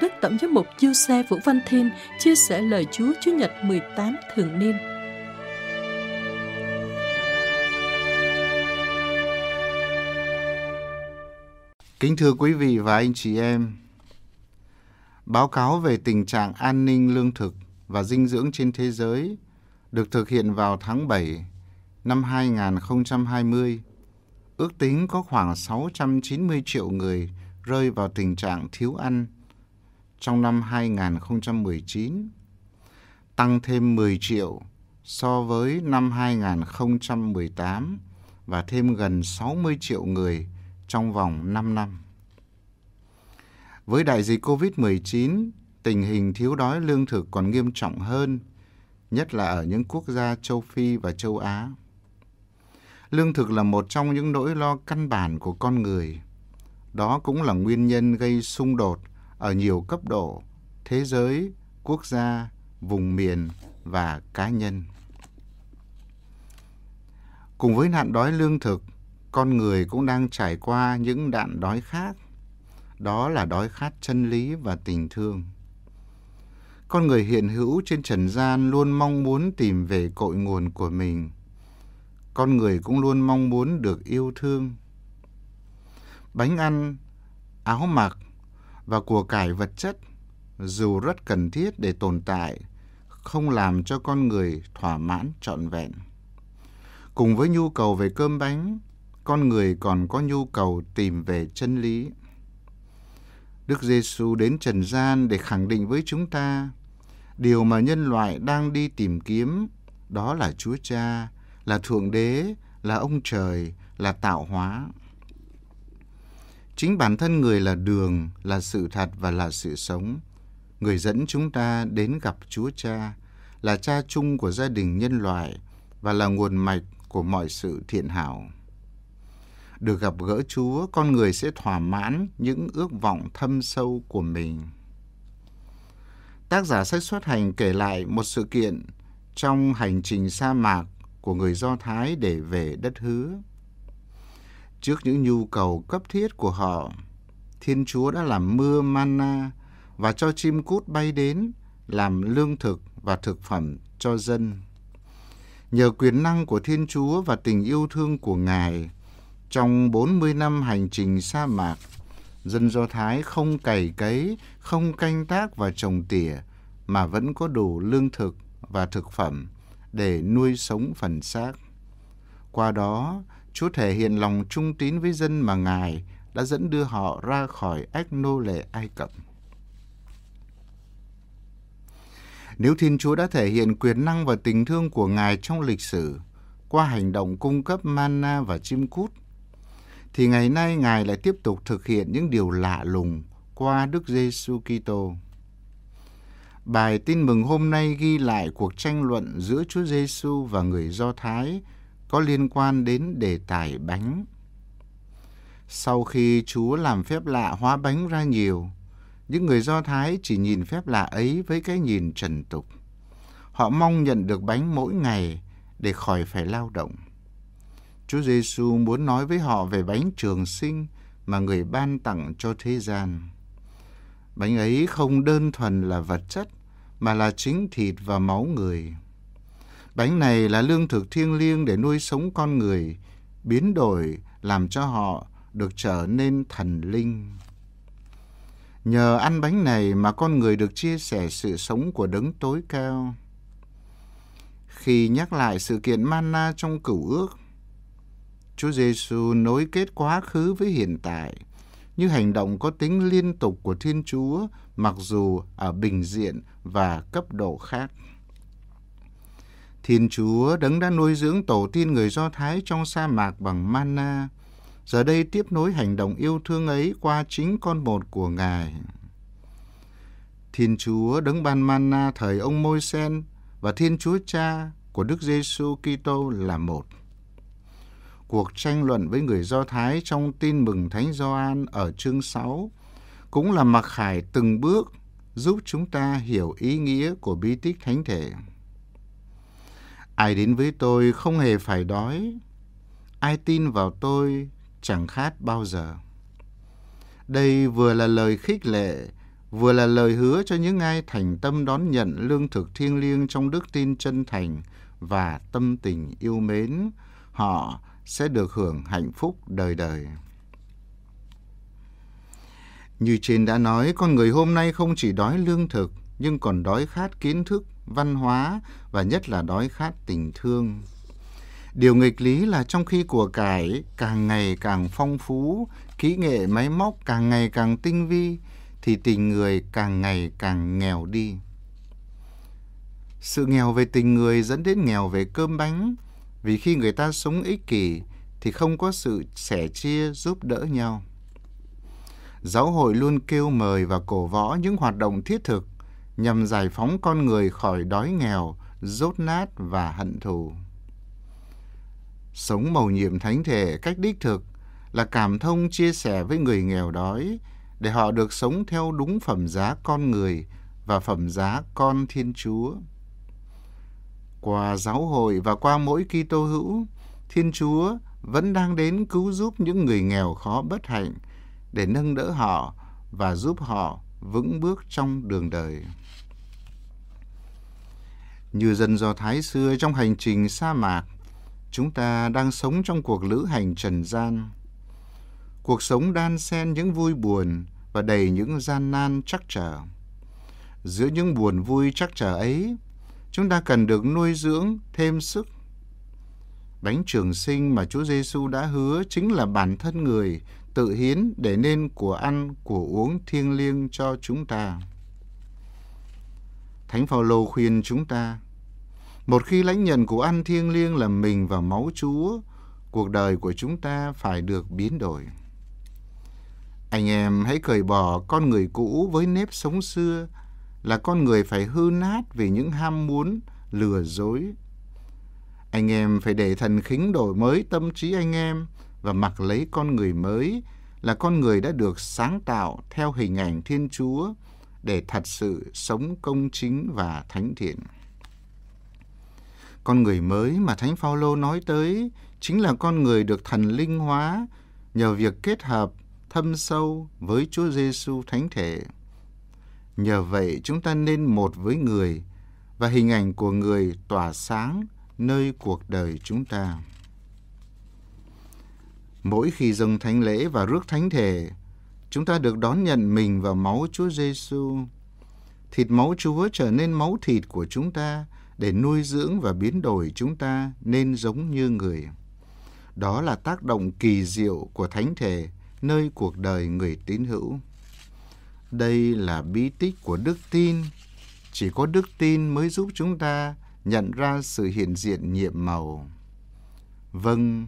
Đức Tổng giám mục Chiêu Xe Vũ Văn Thiên chia sẻ lời Chúa Chúa Nhật 18 thường niên. Kính thưa quý vị và anh chị em, báo cáo về tình trạng an ninh lương thực và dinh dưỡng trên thế giới được thực hiện vào tháng 7 năm 2020. Ước tính có khoảng 690 triệu người rơi vào tình trạng thiếu ăn trong năm 2019, tăng thêm 10 triệu so với năm 2018 và thêm gần 60 triệu người trong vòng 5 năm. Với đại dịch COVID-19, tình hình thiếu đói lương thực còn nghiêm trọng hơn, nhất là ở những quốc gia châu Phi và châu Á. Lương thực là một trong những nỗi lo căn bản của con người. Đó cũng là nguyên nhân gây xung đột ở nhiều cấp độ, thế giới, quốc gia, vùng miền và cá nhân. Cùng với nạn đói lương thực, con người cũng đang trải qua những đạn đói khác. Đó là đói khát chân lý và tình thương. Con người hiện hữu trên trần gian luôn mong muốn tìm về cội nguồn của mình. Con người cũng luôn mong muốn được yêu thương. Bánh ăn, áo mặc và của cải vật chất dù rất cần thiết để tồn tại, không làm cho con người thỏa mãn trọn vẹn. Cùng với nhu cầu về cơm bánh, con người còn có nhu cầu tìm về chân lý. Đức Giêsu đến trần gian để khẳng định với chúng ta điều mà nhân loại đang đi tìm kiếm, đó là Chúa Cha, là Thượng Đế, là ông trời, là tạo hóa. Chính bản thân người là đường, là sự thật và là sự sống. Người dẫn chúng ta đến gặp Chúa Cha, là cha chung của gia đình nhân loại và là nguồn mạch của mọi sự thiện hảo. Được gặp gỡ Chúa, con người sẽ thỏa mãn những ước vọng thâm sâu của mình. Tác giả sách xuất hành kể lại một sự kiện trong hành trình sa mạc của người Do Thái để về đất hứa. Trước những nhu cầu cấp thiết của họ, Thiên Chúa đã làm mưa manna và cho chim cút bay đến làm lương thực và thực phẩm cho dân. Nhờ quyền năng của Thiên Chúa và tình yêu thương của Ngài, trong 40 năm hành trình sa mạc, dân Do Thái không cày cấy, không canh tác và trồng tỉa, mà vẫn có đủ lương thực và thực phẩm để nuôi sống phần xác. Qua đó, Chúa thể hiện lòng trung tín với dân mà Ngài đã dẫn đưa họ ra khỏi ách nô lệ Ai Cập. Nếu Thiên Chúa đã thể hiện quyền năng và tình thương của Ngài trong lịch sử qua hành động cung cấp manna và chim cút, thì ngày nay Ngài lại tiếp tục thực hiện những điều lạ lùng qua Đức Giêsu Kitô. Bài tin mừng hôm nay ghi lại cuộc tranh luận giữa Chúa Giêsu và người Do Thái có liên quan đến đề tài bánh. Sau khi Chúa làm phép lạ hóa bánh ra nhiều, những người Do Thái chỉ nhìn phép lạ ấy với cái nhìn trần tục. Họ mong nhận được bánh mỗi ngày để khỏi phải lao động. Chúa Giêsu muốn nói với họ về bánh trường sinh mà người ban tặng cho thế gian. Bánh ấy không đơn thuần là vật chất mà là chính thịt và máu người. Bánh này là lương thực thiêng liêng để nuôi sống con người, biến đổi làm cho họ được trở nên thần linh. Nhờ ăn bánh này mà con người được chia sẻ sự sống của đấng tối cao. Khi nhắc lại sự kiện manna trong cửu ước, Chúa Giêsu nối kết quá khứ với hiện tại như hành động có tính liên tục của Thiên Chúa mặc dù ở bình diện và cấp độ khác. Thiên Chúa đấng đã nuôi dưỡng tổ tiên người Do Thái trong sa mạc bằng manna, giờ đây tiếp nối hành động yêu thương ấy qua chính con một của Ngài. Thiên Chúa đấng ban manna thời ông Môi-sen và Thiên Chúa Cha của Đức Giêsu Kitô là một. Cuộc tranh luận với người Do Thái trong tin mừng Thánh Gioan ở chương 6 cũng là mặc khải từng bước giúp chúng ta hiểu ý nghĩa của bí tích thánh thể. Ai đến với tôi không hề phải đói, ai tin vào tôi chẳng khát bao giờ. Đây vừa là lời khích lệ, vừa là lời hứa cho những ai thành tâm đón nhận lương thực thiêng liêng trong đức tin chân thành và tâm tình yêu mến, họ sẽ được hưởng hạnh phúc đời đời. Như trên đã nói, con người hôm nay không chỉ đói lương thực, nhưng còn đói khát kiến thức, văn hóa và nhất là đói khát tình thương. Điều nghịch lý là trong khi của cải càng ngày càng phong phú, kỹ nghệ máy móc càng ngày càng tinh vi, thì tình người càng ngày càng nghèo đi. Sự nghèo về tình người dẫn đến nghèo về cơm bánh, vì khi người ta sống ích kỷ thì không có sự sẻ chia giúp đỡ nhau. Giáo hội luôn kêu mời và cổ võ những hoạt động thiết thực nhằm giải phóng con người khỏi đói nghèo, rốt nát và hận thù. Sống mầu nhiệm thánh thể cách đích thực là cảm thông chia sẻ với người nghèo đói để họ được sống theo đúng phẩm giá con người và phẩm giá con Thiên Chúa. Qua giáo hội và qua mỗi Kitô hữu, Thiên Chúa vẫn đang đến cứu giúp những người nghèo khó bất hạnh để nâng đỡ họ và giúp họ vững bước trong đường đời. Như dân Do Thái xưa trong hành trình sa mạc, chúng ta đang sống trong cuộc lữ hành trần gian. Cuộc sống đan xen những vui buồn và đầy những gian nan chắc trở. Giữa những buồn vui chắc trở ấy, chúng ta cần được nuôi dưỡng thêm sức. Bánh trường sinh mà Chúa Giêsu đã hứa chính là bản thân người tự hiến để nên của ăn, của uống thiêng liêng cho chúng ta. Thánh Phaolô khuyên chúng ta, một khi lãnh nhận của ăn thiêng liêng là mình và máu Chúa, cuộc đời của chúng ta phải được biến đổi. Anh em hãy cởi bỏ con người cũ với nếp sống xưa là con người phải hư nát vì những ham muốn, lừa dối. Anh em phải để thần khính đổi mới tâm trí anh em và mặc lấy con người mới là con người đã được sáng tạo theo hình ảnh Thiên Chúa để thật sự sống công chính và thánh thiện. Con người mới mà Thánh Phaolô nói tới chính là con người được thần linh hóa nhờ việc kết hợp thâm sâu với Chúa Giêsu thánh thể. Nhờ vậy, chúng ta nên một với người và hình ảnh của người tỏa sáng nơi cuộc đời chúng ta. Mỗi khi dâng thánh lễ và rước thánh thể, chúng ta được đón nhận mình vào máu Chúa Giêsu. Thịt máu Chúa trở nên máu thịt của chúng ta để nuôi dưỡng và biến đổi chúng ta nên giống như người. Đó là tác động kỳ diệu của thánh thể nơi cuộc đời người tín hữu. Đây là bí tích của đức tin. Chỉ có đức tin mới giúp chúng ta nhận ra sự hiện diện nhiệm màu. Vâng,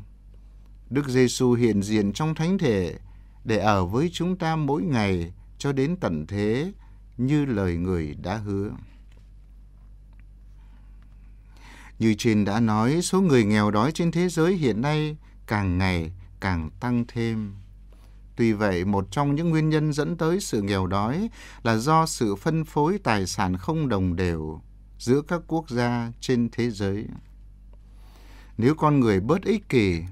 Đức Giêsu hiện diện trong thánh thể để ở với chúng ta mỗi ngày cho đến tận thế như lời người đã hứa. Như trên đã nói, số người nghèo đói trên thế giới hiện nay càng ngày càng tăng thêm. Tuy vậy, một trong những nguyên nhân dẫn tới sự nghèo đói là do sự phân phối tài sản không đồng đều giữa các quốc gia trên thế giới. Nếu con người bớt ích kỷ,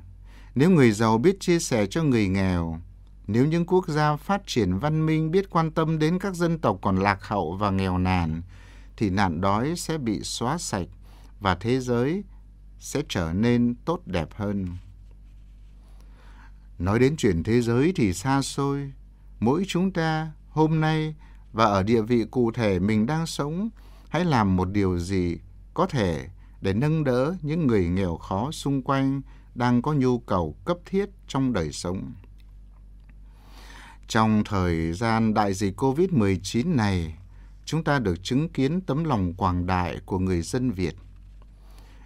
nếu người giàu biết chia sẻ cho người nghèo, nếu những quốc gia phát triển văn minh biết quan tâm đến các dân tộc còn lạc hậu và nghèo nàn, thì nạn đói sẽ bị xóa sạch và thế giới sẽ trở nên tốt đẹp hơn. Nói đến chuyện thế giới thì xa xôi, mỗi chúng ta hôm nay và ở địa vị cụ thể mình đang sống, hãy làm một điều gì có thể để nâng đỡ những người nghèo khó xung quanh đang có nhu cầu cấp thiết trong đời sống. Trong thời gian đại dịch COVID-19 này, chúng ta được chứng kiến tấm lòng quảng đại của người dân Việt.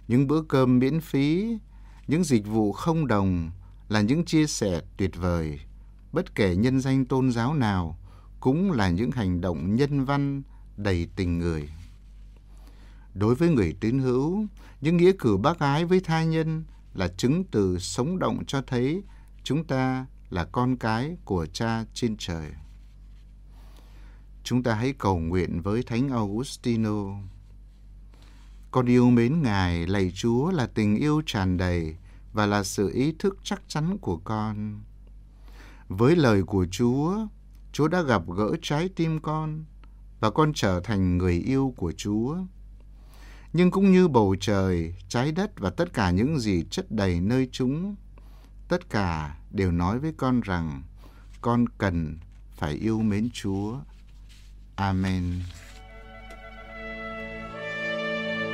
Những bữa cơm miễn phí, những dịch vụ không đồng là những chia sẻ tuyệt vời. Bất kể nhân danh tôn giáo nào, cũng là những hành động nhân văn đầy tình người. Đối với người tín hữu, những nghĩa cử bác ái với tha nhân là chứng từ sống động cho thấy chúng ta là con cái của cha trên trời. Chúng ta hãy cầu nguyện với Thánh Augustino. Con yêu mến Ngài, lạy Chúa là tình yêu tràn đầy và là sự ý thức chắc chắn của con. Với lời của Chúa, Chúa đã gặp gỡ trái tim con và con trở thành người yêu của Chúa. Nhưng cũng như bầu trời, trái đất và tất cả những gì chất đầy nơi chúng, tất cả đều nói với con rằng con cần phải yêu mến Chúa. Amen.